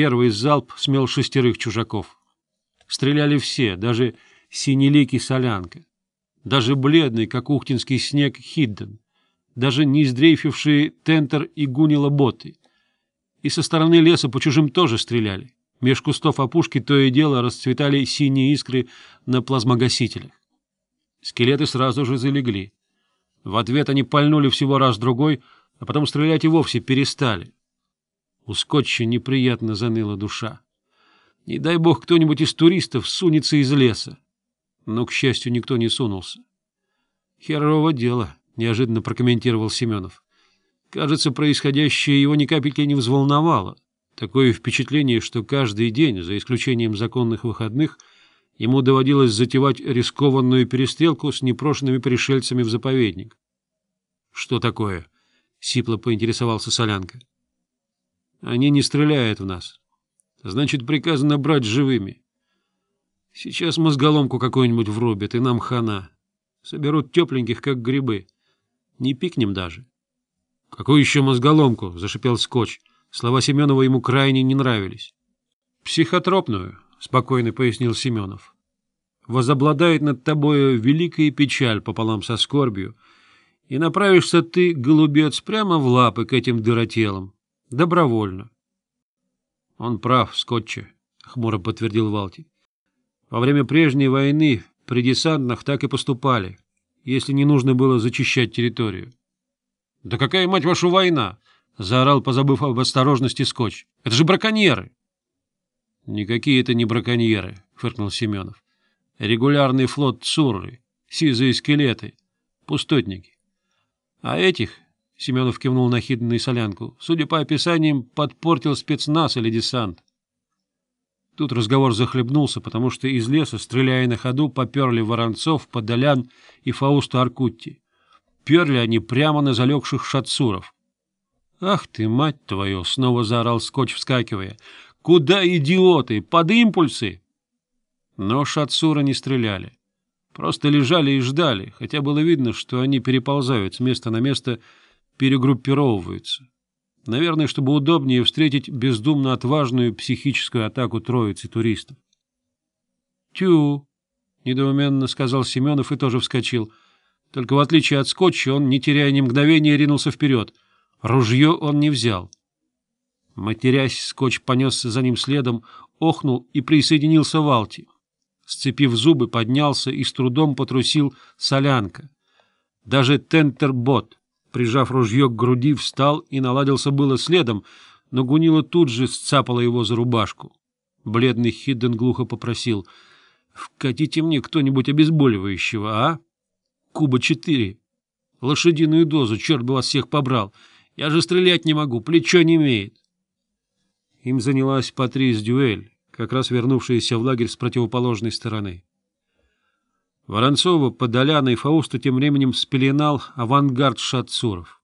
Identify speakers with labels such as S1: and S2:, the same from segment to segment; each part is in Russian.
S1: Первый залп смел шестерых чужаков. Стреляли все, даже синеликий солянка, даже бледный, как ухтинский снег, Хидден, даже не издрейфившие Тентер и Гунила боты. И со стороны леса по чужим тоже стреляли. Меж кустов опушки то и дело расцветали синие искры на плазмогасителях. Скелеты сразу же залегли. В ответ они пальнули всего раз-другой, а потом стрелять и вовсе перестали. У скотча неприятно заныла душа. Не дай бог кто-нибудь из туристов сунется из леса. Но, к счастью, никто не сунулся. — Херово дело, — неожиданно прокомментировал Семенов. Кажется, происходящее его ни капельки не взволновало. Такое впечатление, что каждый день, за исключением законных выходных, ему доводилось затевать рискованную перестрелку с непрошенными пришельцами в заповедник. — Что такое? — сипло поинтересовался Солянка. — Они не стреляют в нас. Значит, приказано брать живыми. Сейчас мозголомку какую-нибудь врубят, и нам хана. Соберут тепленьких, как грибы. Не пикнем даже. — Какую еще мозголомку? — зашипел Скотч. Слова Семенова ему крайне не нравились. — Психотропную, — спокойно пояснил Семенов. — Возобладает над тобою великая печаль пополам со скорбью, и направишься ты, голубец, прямо в лапы к этим дыротелам. Добровольно. Он прав, Скотче, — хмуро подтвердил Валти. Во время прежней войны при десантных так и поступали, если не нужно было зачищать территорию. — Да какая, мать вашу, война? — заорал, позабыв об осторожности Скотч. — Это же браконьеры! — Никакие это не браконьеры, — фыркнул Семенов. — Регулярный флот Цурры, сизые скелеты, пустотники. А этих Семенов кивнул на хиданную солянку. Судя по описаниям, подпортил спецназ или десант. Тут разговор захлебнулся, потому что из леса, стреляя на ходу, поперли Воронцов, Подолян и Фауста Аркутти. Перли они прямо на залегших шатсуров. — Ах ты, мать твою! — снова заорал скотч, вскакивая. — Куда, идиоты? Под импульсы! Но шатсуры не стреляли. Просто лежали и ждали, хотя было видно, что они переползают с места на место, — перегруппировываются. Наверное, чтобы удобнее встретить бездумно отважную психическую атаку троицы туристов. «Тю!» — недоуменно сказал Семенов и тоже вскочил. Только в отличие от скотча он, не теряя ни мгновения, ринулся вперед. Ружье он не взял. Матерясь, скотч понесся за ним следом, охнул и присоединился Валти. Сцепив зубы, поднялся и с трудом потрусил солянка. Даже тентербот Прижав ружье к груди, встал и наладился было следом, но Гунила тут же сцапала его за рубашку. Бледный Хидден глухо попросил. — Вкатите мне кто-нибудь обезболивающего, а? — Куба-4. Лошадиную дозу, черт бы вас всех побрал. Я же стрелять не могу, плечо не имеет. Им занялась Патрис Дюэль, как раз вернувшаяся в лагерь с противоположной стороны. Воронцова, Подоляна и Фауста тем временем спеленал авангард шатцуров.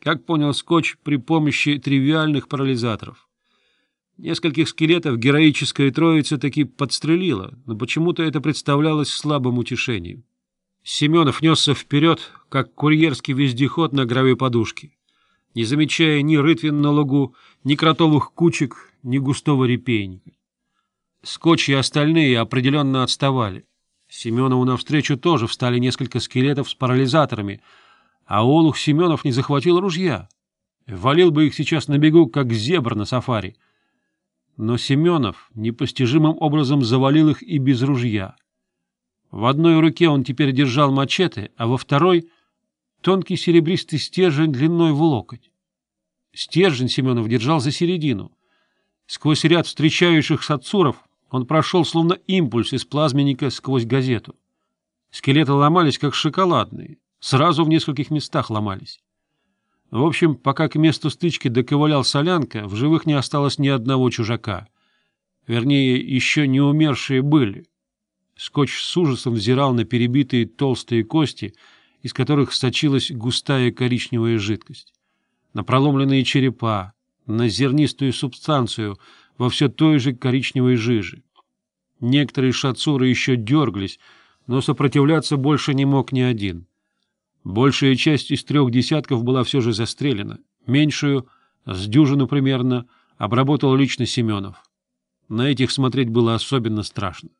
S1: Как понял Скотч, при помощи тривиальных парализаторов. Нескольких скелетов героическая троица таки подстрелила, но почему-то это представлялось слабым утешением. Семенов несся вперед, как курьерский вездеход на граве подушки, не замечая ни рытвин на лугу, ни кротовых кучек, ни густого репейника. Скотч и остальные определенно отставали. Семенову навстречу тоже встали несколько скелетов с парализаторами, а Олух Семенов не захватил ружья. Валил бы их сейчас на бегу, как зебр на сафари. Но Семенов непостижимым образом завалил их и без ружья. В одной руке он теперь держал мачете, а во второй — тонкий серебристый стержень длиной в локоть. Стержень Семенов держал за середину. Сквозь ряд встречающих сацуров он прошел словно импульс из плазменника сквозь газету. Скелеты ломались, как шоколадные, сразу в нескольких местах ломались. В общем, пока к месту стычки доковылял Солянка, в живых не осталось ни одного чужака. Вернее, еще не умершие были. Скотч с ужасом взирал на перебитые толстые кости, из которых сочилась густая коричневая жидкость. На проломленные черепа, на зернистую субстанцию — во все той же коричневой жиже. Некоторые шацуры еще дергались, но сопротивляться больше не мог ни один. Большая часть из трех десятков была все же застрелена. Меньшую, с дюжину примерно, обработал лично Семенов. На этих смотреть было особенно страшно.